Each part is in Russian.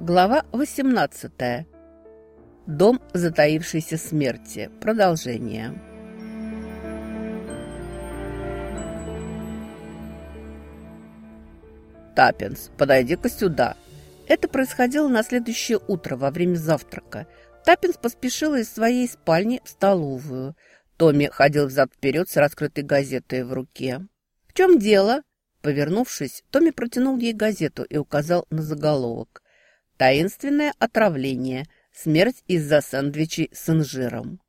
Глава 18. Дом затаившейся смерти. Продолжение. «Таппинс, подойди-ка сюда». Это происходило на следующее утро во время завтрака. Таппинс поспешила из своей спальни в столовую. Томми ходил взад-вперед с раскрытой газетой в руке. «В чем дело?» Повернувшись, Томми протянул ей газету и указал на заголовок – Таинственное отравление. Смерть из-за сэндвичей с инжиром.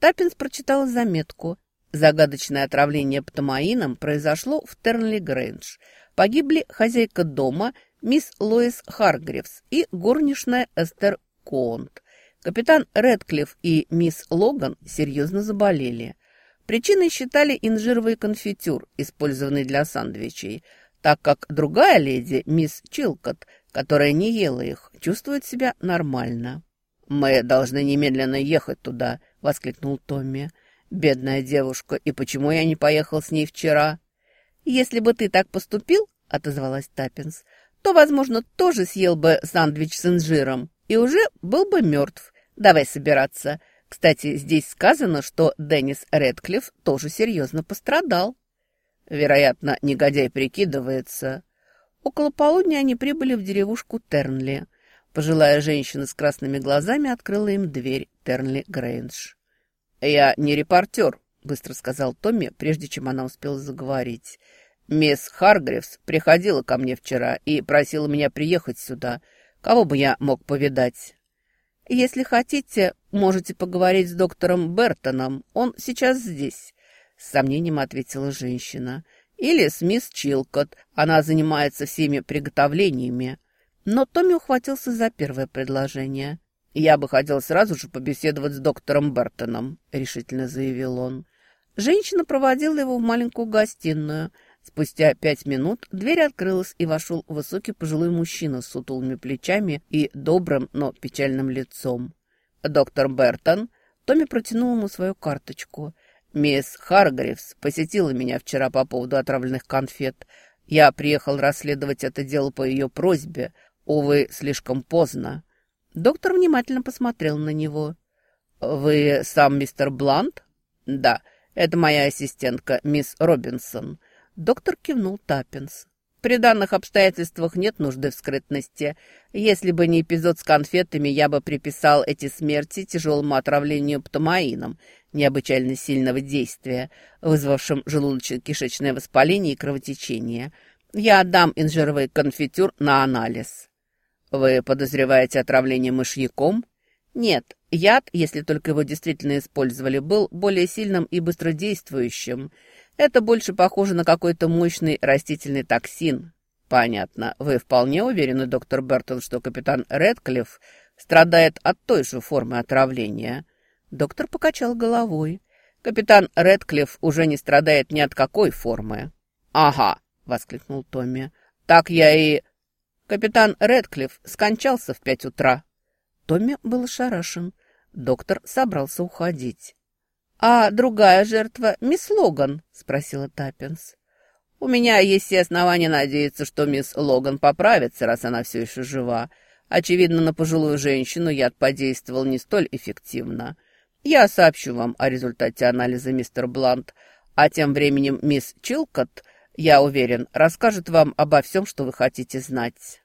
Таппинс прочитала заметку. Загадочное отравление птамаином произошло в Тернли Грэндж. Погибли хозяйка дома, мисс Лоис Харгривс и горничная Эстер Конт. Капитан Редклифф и мисс Логан серьезно заболели. Причиной считали инжировый конфитюр, использованный для сандвичей, так как другая леди, мисс Чилкот, которая не ела их, чувствует себя нормально. «Мы должны немедленно ехать туда», — воскликнул Томми. «Бедная девушка, и почему я не поехал с ней вчера?» «Если бы ты так поступил», — отозвалась Таппинс, «то, возможно, тоже съел бы сандвич с инжиром и уже был бы мертв. Давай собираться. Кстати, здесь сказано, что Деннис Редклифф тоже серьезно пострадал». «Вероятно, негодяй прикидывается», Около полудня они прибыли в деревушку Тернли. Пожилая женщина с красными глазами открыла им дверь Тернли Грейндж. «Я не репортер», — быстро сказал Томми, прежде чем она успела заговорить. «Мисс Харгривс приходила ко мне вчера и просила меня приехать сюда. Кого бы я мог повидать?» «Если хотите, можете поговорить с доктором Бертоном. Он сейчас здесь», — с сомнением ответила женщина. Или с мисс Чилкот. Она занимается всеми приготовлениями. Но Томми ухватился за первое предложение. «Я бы хотел сразу же побеседовать с доктором Бертоном», — решительно заявил он. Женщина проводила его в маленькую гостиную. Спустя пять минут дверь открылась, и вошел высокий пожилой мужчина с сутулыми плечами и добрым, но печальным лицом. «Доктор Бертон», Томми протянул ему свою карточку — Мисс Харгривс посетила меня вчера по поводу отравленных конфет. Я приехал расследовать это дело по ее просьбе. Увы, слишком поздно. Доктор внимательно посмотрел на него. «Вы сам мистер Блант?» «Да, это моя ассистентка, мисс Робинсон». Доктор кивнул Таппинс. При данных обстоятельствах нет нужды в скрытности. Если бы не эпизод с конфетами, я бы приписал эти смерти тяжелому отравлению птамаином, необычайно сильного действия, вызвавшим желудочно-кишечное воспаление и кровотечение. Я отдам инжировый конфитюр на анализ. Вы подозреваете отравление мышьяком? Нет, яд, если только его действительно использовали, был более сильным и быстродействующим – это больше похоже на какой-то мощный растительный токсин. Понятно. Вы вполне уверены, доктор Бертон, что капитан Редклифф страдает от той же формы отравления? Доктор покачал головой. Капитан Редклифф уже не страдает ни от какой формы. Ага, воскликнул Томми. Так я и... Капитан Редклифф скончался в пять утра. Томми был ошарашен. Доктор собрался уходить. «А другая жертва — мисс Логан?» — спросила Таппинс. «У меня есть все основания надеяться, что мисс Логан поправится, раз она все еще жива. Очевидно, на пожилую женщину яд подействовал не столь эффективно. Я сообщу вам о результате анализа, мистер Блант, а тем временем мисс Чилкот, я уверен, расскажет вам обо всем, что вы хотите знать».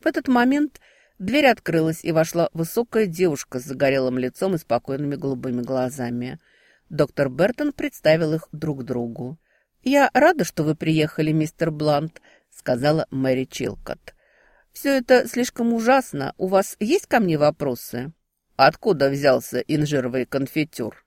В этот момент дверь открылась, и вошла высокая девушка с загорелым лицом и спокойными голубыми глазами — Доктор Бертон представил их друг другу. «Я рада, что вы приехали, мистер Блант», — сказала Мэри Чилкот. «Все это слишком ужасно. У вас есть ко мне вопросы?» «Откуда взялся инжировый конфитюр?»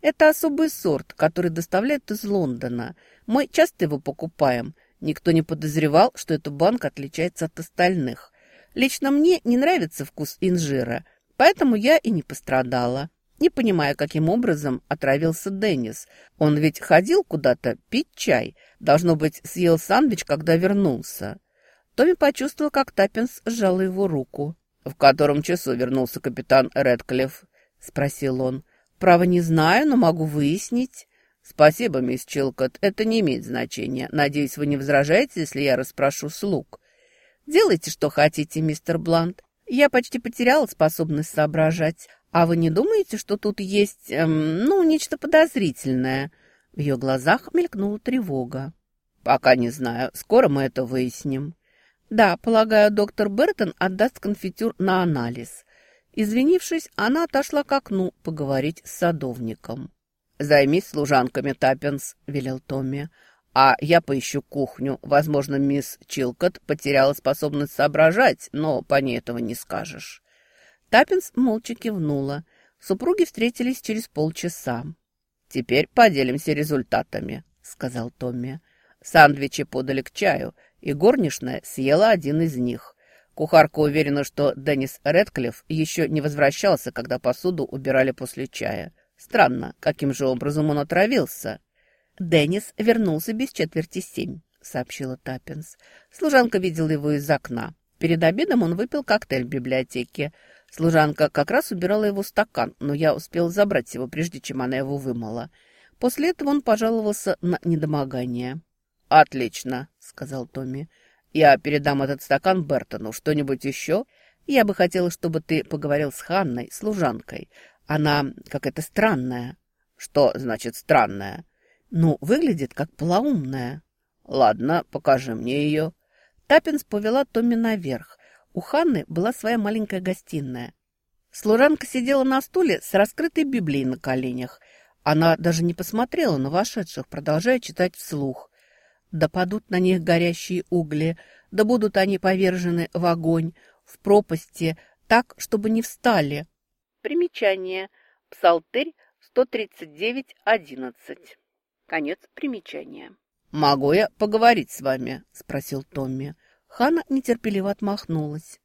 «Это особый сорт, который доставляют из Лондона. Мы часто его покупаем. Никто не подозревал, что эта банка отличается от остальных. Лично мне не нравится вкус инжира, поэтому я и не пострадала не понимая, каким образом отравился Деннис. Он ведь ходил куда-то пить чай. Должно быть, съел сандвич, когда вернулся. Томми почувствовал, как Таппинс сжал его руку. «В котором часу вернулся капитан Редклифф?» — спросил он. «Право не знаю, но могу выяснить». «Спасибо, мисс Чилкот, это не имеет значения. Надеюсь, вы не возражаете, если я расспрошу слуг». «Делайте, что хотите, мистер Блант. Я почти потеряла способность соображать. А вы не думаете, что тут есть, эм, ну, нечто подозрительное?» В ее глазах мелькнула тревога. «Пока не знаю. Скоро мы это выясним». «Да, полагаю, доктор Бертон отдаст конфетюр на анализ». Извинившись, она отошла к окну поговорить с садовником. «Займись служанками, Таппенс», — велел Томми. «А я поищу кухню. Возможно, мисс Чилкот потеряла способность соображать, но по ней этого не скажешь». Таппенс молча кивнула. Супруги встретились через полчаса. «Теперь поделимся результатами», — сказал Томми. Сандвичи подали к чаю, и горничная съела один из них. Кухарка уверена, что Деннис Редклифф еще не возвращался, когда посуду убирали после чая. Странно, каким же образом он отравился. «Деннис вернулся без четверти семь», — сообщила Таппинс. Служанка видела его из окна. Перед обедом он выпил коктейль в библиотеке. Служанка как раз убирала его стакан, но я успел забрать его, прежде чем она его вымыла. После этого он пожаловался на недомогание. «Отлично», — сказал Томми. «Я передам этот стакан Бертону. Что-нибудь еще? Я бы хотела, чтобы ты поговорил с Ханной, служанкой. Она какая-то странная». «Что значит странная?» «Ну, выглядит как полоумная». «Ладно, покажи мне ее». Таппинс повела Томми наверх. У Ханны была своя маленькая гостиная. Служанка сидела на стуле с раскрытой Библией на коленях. Она даже не посмотрела на вошедших, продолжая читать вслух. Да падут на них горящие угли, да будут они повержены в огонь, в пропасти, так, чтобы не встали. Примечание. Псалтырь 139.11. Конец примечания. «Могу я поговорить с вами?» – спросил Томми. Хана нетерпеливо отмахнулась.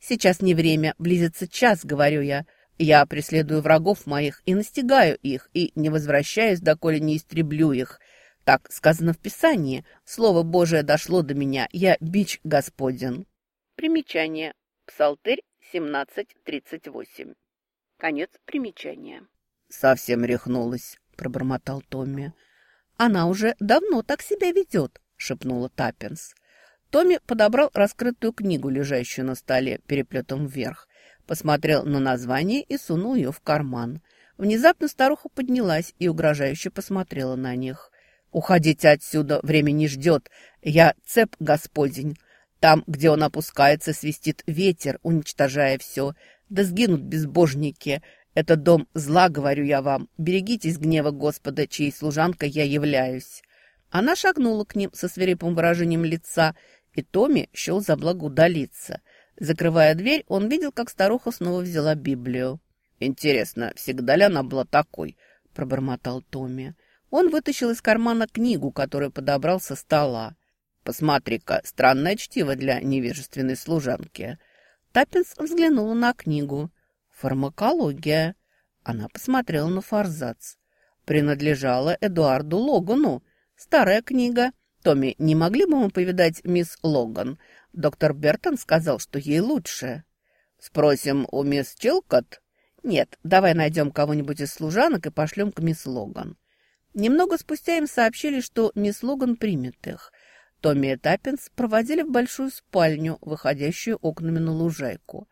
«Сейчас не время, близится час, — говорю я. Я преследую врагов моих и настигаю их, и не возвращаюсь, доколе не истреблю их. Так сказано в Писании. Слово Божие дошло до меня. Я бич Господен. Примечание. Псалтырь 17.38. Конец примечания. «Совсем рехнулась», — пробормотал Томми. «Она уже давно так себя ведет», — шепнула Таппинс. Томми подобрал раскрытую книгу, лежащую на столе, переплетом вверх, посмотрел на название и сунул ее в карман. Внезапно старуха поднялась и угрожающе посмотрела на них. «Уходите отсюда, время не ждет. Я цеп господень. Там, где он опускается, свистит ветер, уничтожая все. Да сгинут безбожники. Это дом зла, говорю я вам. Берегитесь гнева Господа, чьей служанкой я являюсь». Она шагнула к ним со свирепым выражением лица, и Томми счел за благо удалиться. Закрывая дверь, он видел, как старуха снова взяла Библию. «Интересно, всегда ли она была такой?» – пробормотал Томми. Он вытащил из кармана книгу, которую подобрал со стола. «Посмотри-ка, странное чтиво для невежественной служанки». Таппинс взглянула на книгу. «Фармакология». Она посмотрела на форзац. Принадлежала Эдуарду Логану. Старая книга. Томми, не могли бы мы повидать мисс Логан? Доктор Бертон сказал, что ей лучше. Спросим у мисс Челкот? Нет, давай найдем кого-нибудь из служанок и пошлем к мисс Логан. Немного спустя им сообщили, что мисс Логан примет их. Томми и Таппинс проводили в большую спальню, выходящую окнами на лужайку.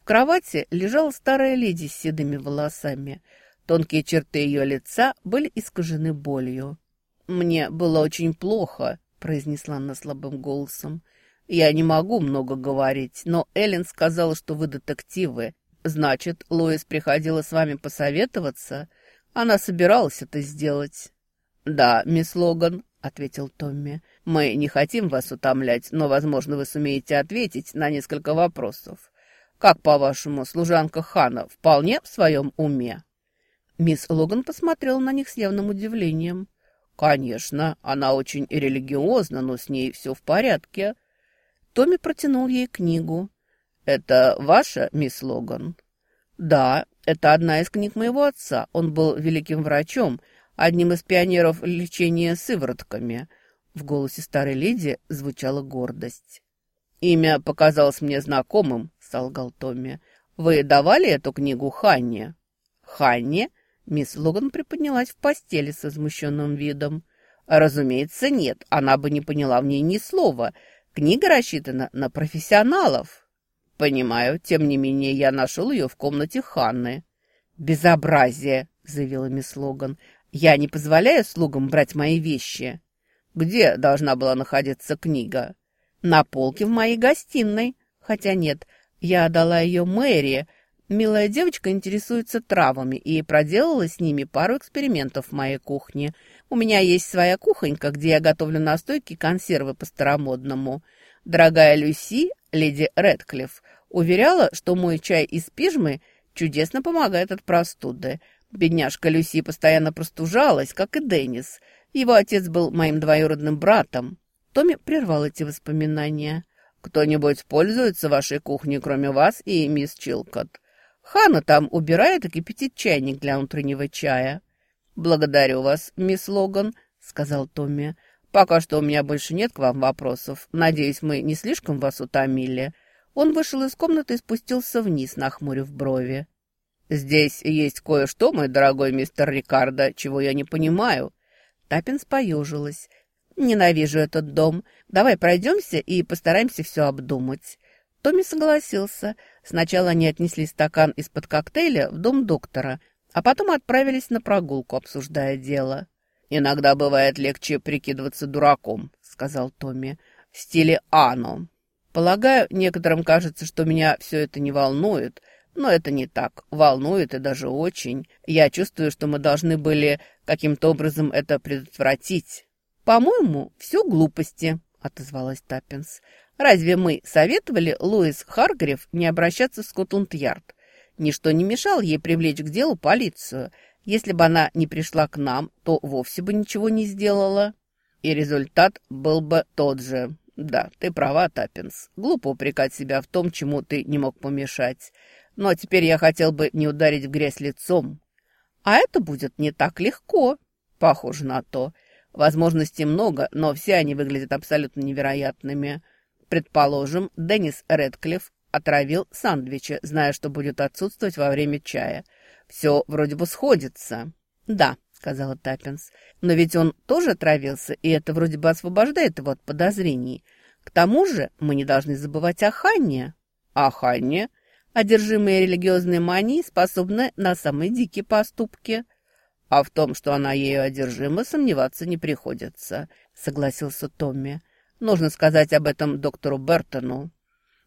В кровати лежала старая леди с седыми волосами. Тонкие черты ее лица были искажены болью. «Мне было очень плохо», — произнесла она слабым голосом. «Я не могу много говорить, но Эллен сказала, что вы детективы. Значит, Лоис приходила с вами посоветоваться?» Она собиралась это сделать. «Да, мисс Логан», — ответил Томми. «Мы не хотим вас утомлять, но, возможно, вы сумеете ответить на несколько вопросов. Как, по-вашему, служанка Хана вполне в своем уме?» Мисс Логан посмотрела на них с явным удивлением. «Конечно, она очень религиозна, но с ней все в порядке». Томми протянул ей книгу. «Это ваша, мисс Логан?» «Да, это одна из книг моего отца. Он был великим врачом, одним из пионеров лечения сыворотками». В голосе старой леди звучала гордость. «Имя показалось мне знакомым», — солгал Томми. «Вы давали эту книгу Ханне?» «Ханне?» Мисс Логан приподнялась в постели с возмущенным видом. «Разумеется, нет. Она бы не поняла в ней ни слова. Книга рассчитана на профессионалов». «Понимаю, тем не менее я нашел ее в комнате Ханны». «Безобразие!» — заявила мисс Логан. «Я не позволяю слугам брать мои вещи». «Где должна была находиться книга?» «На полке в моей гостиной. Хотя нет, я отдала ее Мэри. Милая девочка интересуется травами и проделала с ними пару экспериментов в моей кухне. У меня есть своя кухонька, где я готовлю настойки консервы по-старомодному. Дорогая Люси, леди Редклифф, уверяла, что мой чай из пижмы чудесно помогает от простуды. Бедняжка Люси постоянно простужалась, как и Деннис. Его отец был моим двоюродным братом. Томми прервал эти воспоминания. «Кто-нибудь пользуется вашей кухней, кроме вас и мисс Чилкот? Хана там убирает и кипятит чайник для утреннего чая». «Благодарю вас, мисс Логан», — сказал Томми. «Пока что у меня больше нет к вам вопросов. Надеюсь, мы не слишком вас утомили». Он вышел из комнаты и спустился вниз, нахмурив брови. «Здесь есть кое-что, мой дорогой мистер Рикардо, чего я не понимаю». Таппинс поежилась. «Ненавижу этот дом. Давай пройдемся и постараемся все обдумать». Томми согласился. Сначала они отнесли стакан из-под коктейля в дом доктора, а потом отправились на прогулку, обсуждая дело. «Иногда бывает легче прикидываться дураком», — сказал Томми, — «в стиле Ано. Полагаю, некоторым кажется, что меня все это не волнует, но это не так. Волнует и даже очень. Я чувствую, что мы должны были каким-то образом это предотвратить». «По-моему, все глупости», — отозвалась Таппинс. «Разве мы советовали Луис Харгрев не обращаться в Скотланд-Ярд? Ничто не мешало ей привлечь к делу полицию». Если бы она не пришла к нам, то вовсе бы ничего не сделала. И результат был бы тот же. Да, ты права, Таппинс. Глупо упрекать себя в том, чему ты не мог помешать. Но теперь я хотел бы не ударить в грязь лицом. А это будет не так легко. Похоже на то. Возможностей много, но все они выглядят абсолютно невероятными. Предположим, Деннис Редклифф отравил сандвичи, зная, что будет отсутствовать во время чая – все вроде бы сходится». «Да», — сказала Таппинс, «но ведь он тоже отравился, и это вроде бы освобождает его от подозрений. К тому же мы не должны забывать о Ханне». «О Ханне?» Одержимые религиозной манией способны на самые дикие поступки. А в том, что она ею одержима, сомневаться не приходится, согласился Томми. Нужно сказать об этом доктору Бертону.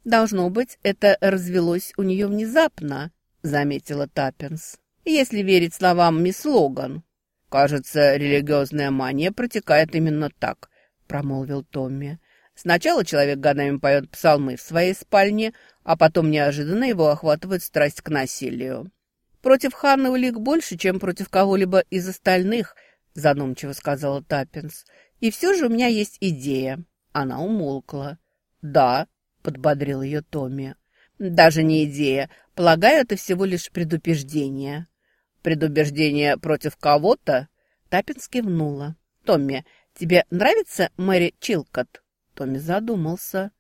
Должно быть, это развелось у нее внезапно, — заметила Таппинс. «Если верить словам мисс Логан». «Кажется, религиозная мания протекает именно так», — промолвил Томми. «Сначала человек годами поет псалмы в своей спальне, а потом неожиданно его охватывает страсть к насилию». «Против Ханны улик больше, чем против кого-либо из остальных», — задумчиво сказала Таппинс. «И все же у меня есть идея». Она умолкла. «Да», — подбодрил ее Томми. «Даже не идея. Полагаю, это всего лишь предубеждение». «Предубеждение против кого-то?» Таппинс кивнула. «Томми, тебе нравится Мэри Чилкот?» Томми задумался.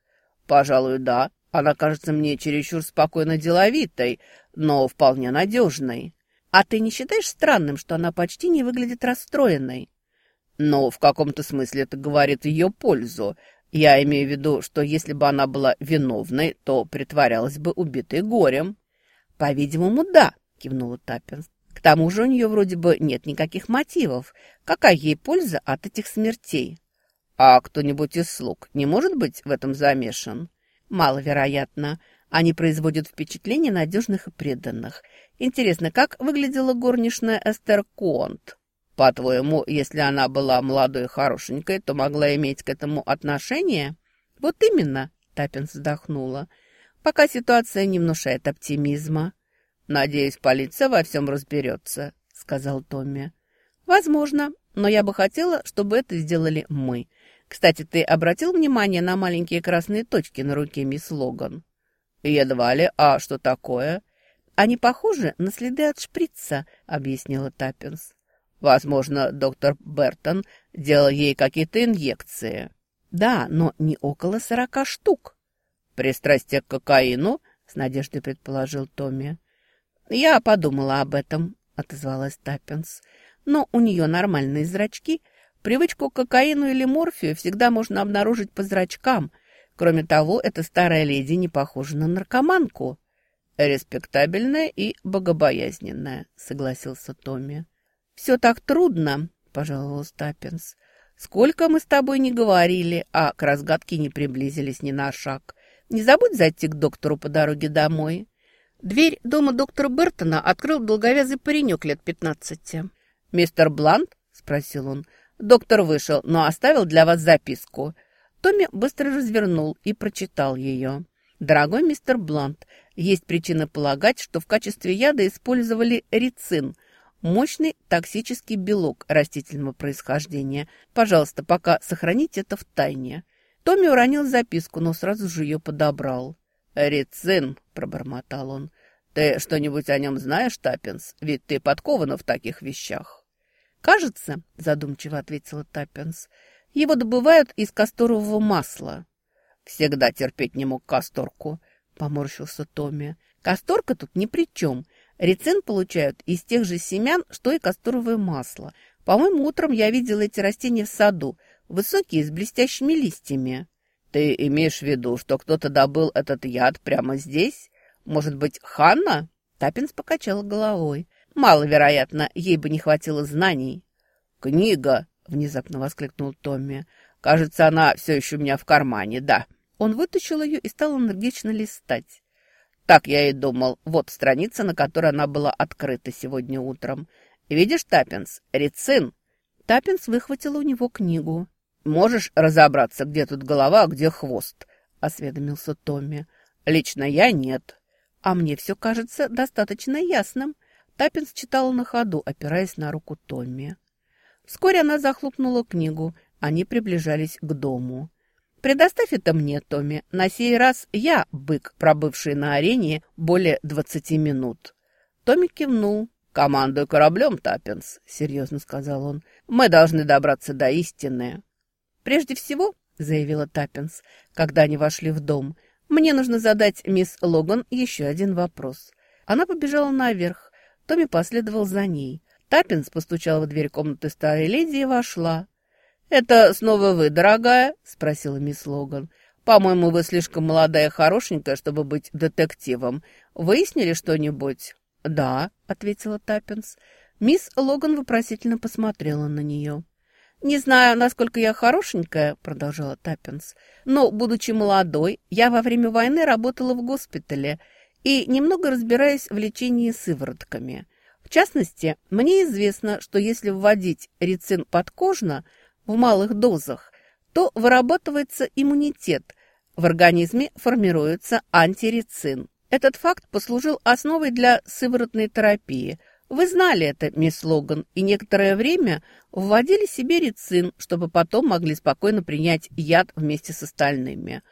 «Пожалуй, да. Она кажется мне чересчур спокойно деловитой, но вполне надежной. А ты не считаешь странным, что она почти не выглядит расстроенной?» «Ну, в каком-то смысле это говорит ее пользу. Я имею в виду, что если бы она была виновной, то притворялась бы убитой горем». «По-видимому, да», — кивнула Таппинс. «К тому же у нее вроде бы нет никаких мотивов. Какая ей польза от этих смертей?» «А кто-нибудь из слуг не может быть в этом замешан?» «Маловероятно. Они производят впечатление надежных и преданных. Интересно, как выглядела горничная Эстер Конт?» По-твоему, если она была молодой и хорошенькой, то могла иметь к этому отношение? Вот именно, Таппинс вздохнула. Пока ситуация не внушает оптимизма. Надеюсь, полиция во всем разберется, сказал Томми. Возможно, но я бы хотела, чтобы это сделали мы. Кстати, ты обратил внимание на маленькие красные точки на руке мисс Логан? Едва ли. А что такое? Они похожи на следы от шприца, объяснила Таппинс. Возможно, доктор Бертон делал ей какие-то инъекции. Да, но не около сорока штук. Пристрастие к кокаину, с надеждой предположил Томми. Я подумала об этом, отозвалась Таппинс. Но у нее нормальные зрачки. Привычку к кокаину или морфию всегда можно обнаружить по зрачкам. Кроме того, эта старая леди не похожа на наркоманку. «Респектабельная и богобоязненная», — согласился Томми. «Все так трудно», — пожаловался Таппинс. «Сколько мы с тобой не говорили, а к разгадке не приблизились ни на шаг. Не забудь зайти к доктору по дороге домой». Дверь дома доктора Бертона открыл долговязый паренек лет пятнадцати. «Мистер Блант?» — спросил он. «Доктор вышел, но оставил для вас записку. Томми быстро развернул и прочитал ее. «Дорогой мистер Блант, есть причина полагать, что в качестве яда использовали рицин, мощный токсический белок растительного происхождения. Пожалуйста, пока сохраните это в тайне». Томми уронил записку, но сразу же ее подобрал. «Рицин», — пробормотал он. «Ты что-нибудь о нем знаешь, Таппинс? Ведь ты подкована в таких вещах». «Кажется», — задумчиво ответила Таппинс, — его добывают из касторового масла. Всегда терпеть не мог касторку, поморщился Томми. Касторка тут ни при чем. Рецин получают из тех же семян, что и касторовое масло. По-моему, утром я видела эти растения в саду, высокие, с блестящими листьями. Ты имеешь в виду, что кто-то добыл этот яд прямо здесь? Может быть, Ханна? Таппенс покачала головой. Маловероятно, ей бы не хватило знаний. «Книга!» внезапно воскликнул Томми. «Кажется, она все еще у меня в кармане, да». Он вытащил ее и стал энергично листать. Так я и думал. Вот страница, на которой она была открыта сегодня утром. Видишь, Таппенс, рицин. Таппенс выхватила у него книгу. «Можешь разобраться, где тут голова, а где хвост?» — осведомился Томми. «Лично я нет». «А мне все кажется достаточно ясным». Таппенс читала на ходу, опираясь на руку Томми. Вскоре она захлопнула книгу. Они приближались к дому. «Предоставь это мне, Томми. На сей раз я бык, пробывший на арене более двадцати минут». Томми кивнул. «Командуй кораблем, Таппенс», — серьезно сказал он. «Мы должны добраться до истины». «Прежде всего», — заявила Таппенс, когда они вошли в дом, «мне нужно задать мисс Логан еще один вопрос». Она побежала наверх. Томми последовал за ней. Таппенс постучала в дверь комнаты старой леди и вошла. «Это снова вы, дорогая?» – спросила мисс Логан. «По-моему, вы слишком молодая и хорошенькая, чтобы быть детективом. Выяснили что-нибудь?» «Да», – ответила Таппенс. Мисс Логан вопросительно посмотрела на нее. «Не знаю, насколько я хорошенькая», — продолжала Таппинс, «но, будучи молодой, я во время войны работала в госпитале и немного разбираюсь в лечении сыворотками. В частности, мне известно, что если вводить рицин подкожно в малых дозах, то вырабатывается иммунитет, в организме формируется антирицин. Этот факт послужил основой для сыворотной терапии. Вы знали это, мисс Логан, и некоторое время вводили себе рицин, чтобы потом могли спокойно принять яд вместе с остальными.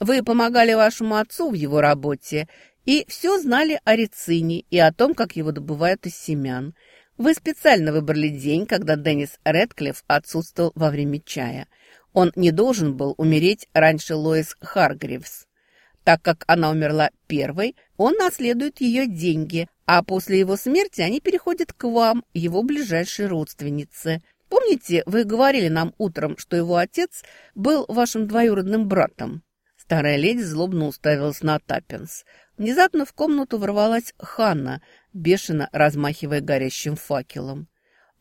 Вы помогали вашему отцу в его работе и все знали о рецине и о том, как его добывают из семян. Вы специально выбрали день, когда Деннис Редклифф отсутствовал во время чая. Он не должен был умереть раньше Лоис Харгривс. Так как она умерла первой, он наследует ее деньги, а после его смерти они переходят к вам, его ближайшей родственнице. Помните, вы говорили нам утром, что его отец был вашим двоюродным братом? Старая леди злобно уставилась на Таппинс. Внезапно в комнату ворвалась Ханна, бешено размахивая горящим факелом.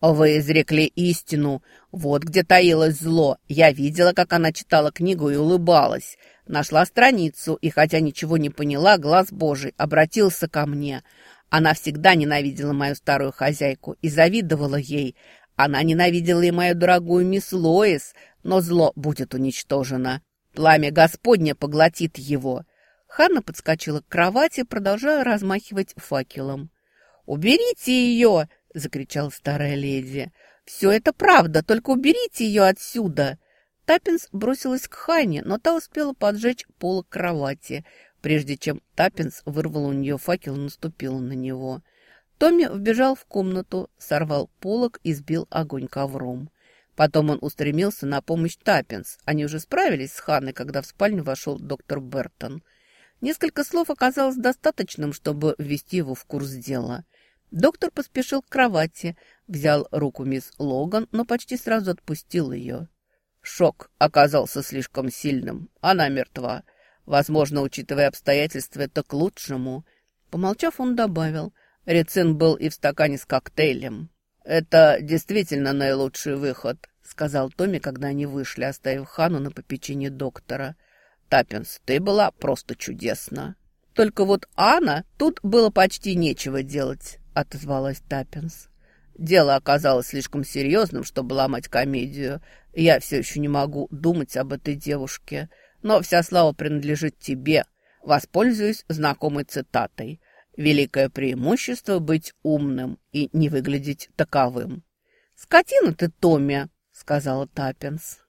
«Вы изрекли истину. Вот где таилось зло. Я видела, как она читала книгу и улыбалась. Нашла страницу, и хотя ничего не поняла, глаз Божий обратился ко мне. Она всегда ненавидела мою старую хозяйку и завидовала ей. Она ненавидела и мою дорогую мисс Лоис, но зло будет уничтожено. Пламя Господне поглотит его. Ханна подскочила к кровати, продолжая размахивать факелом. «Уберите ее!» — закричала старая леди. «Все это правда, только уберите ее отсюда!» Таппинс бросилась к Ханне, но та успела поджечь полок кровати, прежде чем Таппенс вырвала у нее факел и наступила на него. Томми вбежал в комнату, сорвал полог и сбил огонь ковром. Потом он устремился на помощь Таппенс. Они уже справились с Ханной, когда в спальню вошел доктор Бертон. Несколько слов оказалось достаточным, чтобы ввести его в курс дела. Доктор поспешил к кровати, взял руку мисс Логан, но почти сразу отпустил ее. Шок оказался слишком сильным. Она мертва. Возможно, учитывая обстоятельства, это к лучшему. Помолчав, он добавил. Рицин был и в стакане с коктейлем. «Это действительно наилучший выход», — сказал Томми, когда они вышли, оставив Ханну на попечении доктора. «Таппенс, ты была просто чудесна». «Только вот Анна, тут было почти нечего делать», — отозвалась Таппенс. Дело оказалось слишком серьезным, чтобы ломать комедию. Я все еще не могу думать об этой девушке. Но вся слава принадлежит тебе. Воспользуюсь знакомой цитатой. «Великое преимущество быть умным и не выглядеть таковым». «Скотина ты, Томми», — сказала Таппинс.